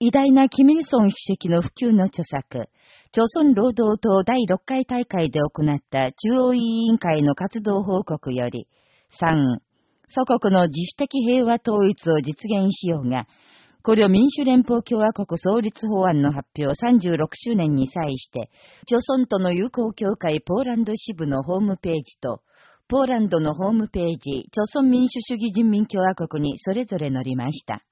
偉大なキミルソン主席の普及の著作、朝鮮労働党第6回大会で行った中央委員会の活動報告より、3、祖国の自主的平和統一を実現しようが、これ民主連邦共和国創立法案の発表36周年に際して、朝鮮との友好協会ポーランド支部のホームページと、ポーランドのホームページ、朝鮮民主主義人民共和国にそれぞれ載りました。